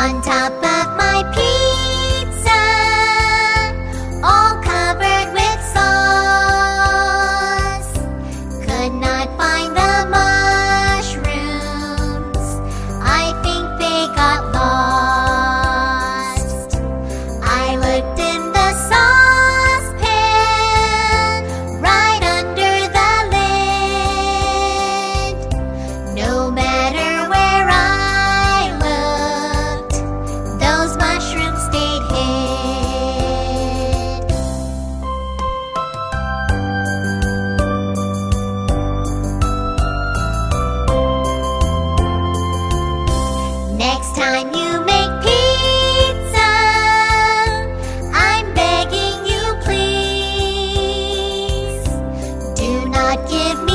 on top of my peak. Next time you make pizza, I'm begging you please, do not give me